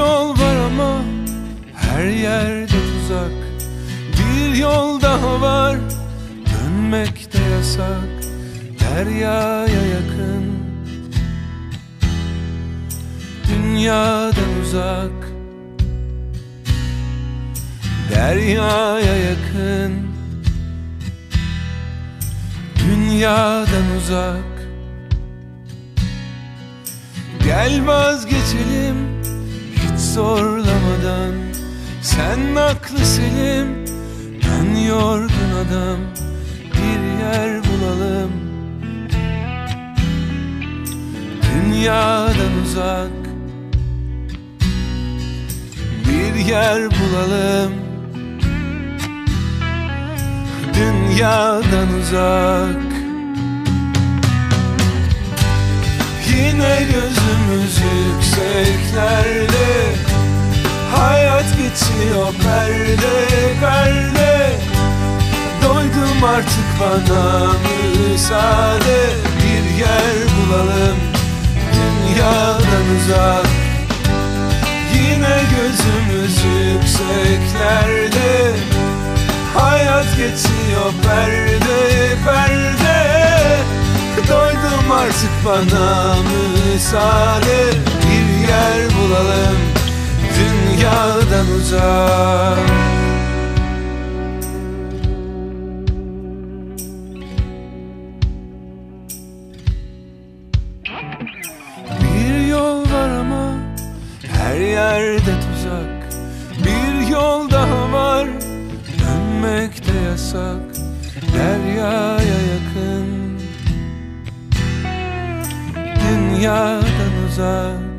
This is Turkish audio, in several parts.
yol var ama her yerde tuzak. Bir yol daha var dönmek de yasak. Deryaya yakın. Dünyadan uzak. Deryaya yakın. Dünyadan uzak. Gel vazgeçelim zorlamadan. Sen aklı selim ben yorgun adam. Bir yer bulalım. Dünyadan uzak. Bir yer bulalım. Dünyadan uzak. Yine gözümüz yükseklerde Hayat geçiyor perde perde. Doydum artık bana müsaade. Bir yer bulalım dünyadan uzak. Yine gözümüz yükseklerde. Hayat geçiyor perde perde. Doydum artık bana müsaade. Bir yer bulalım dünyadan uzak. Bir yol var ama her yerde tuzak. Bir yol daha var dönmek de yasak. Deryaya yakın Dünyadan uzak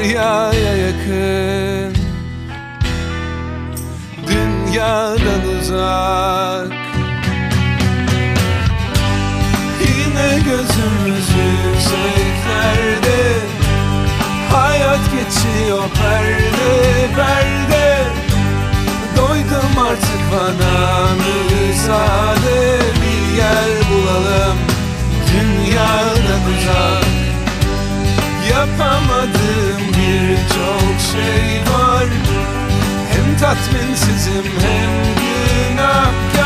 Deryaya yakın. Dünyadan uzak. Yine gözümüz yükseklerde Hayat geçiyor perde perde. Doydum artık bana müsaade. Bir yer bulalım. Dünyadan uzak. Birçok şey var. Hem tatminsizim hem günahkar.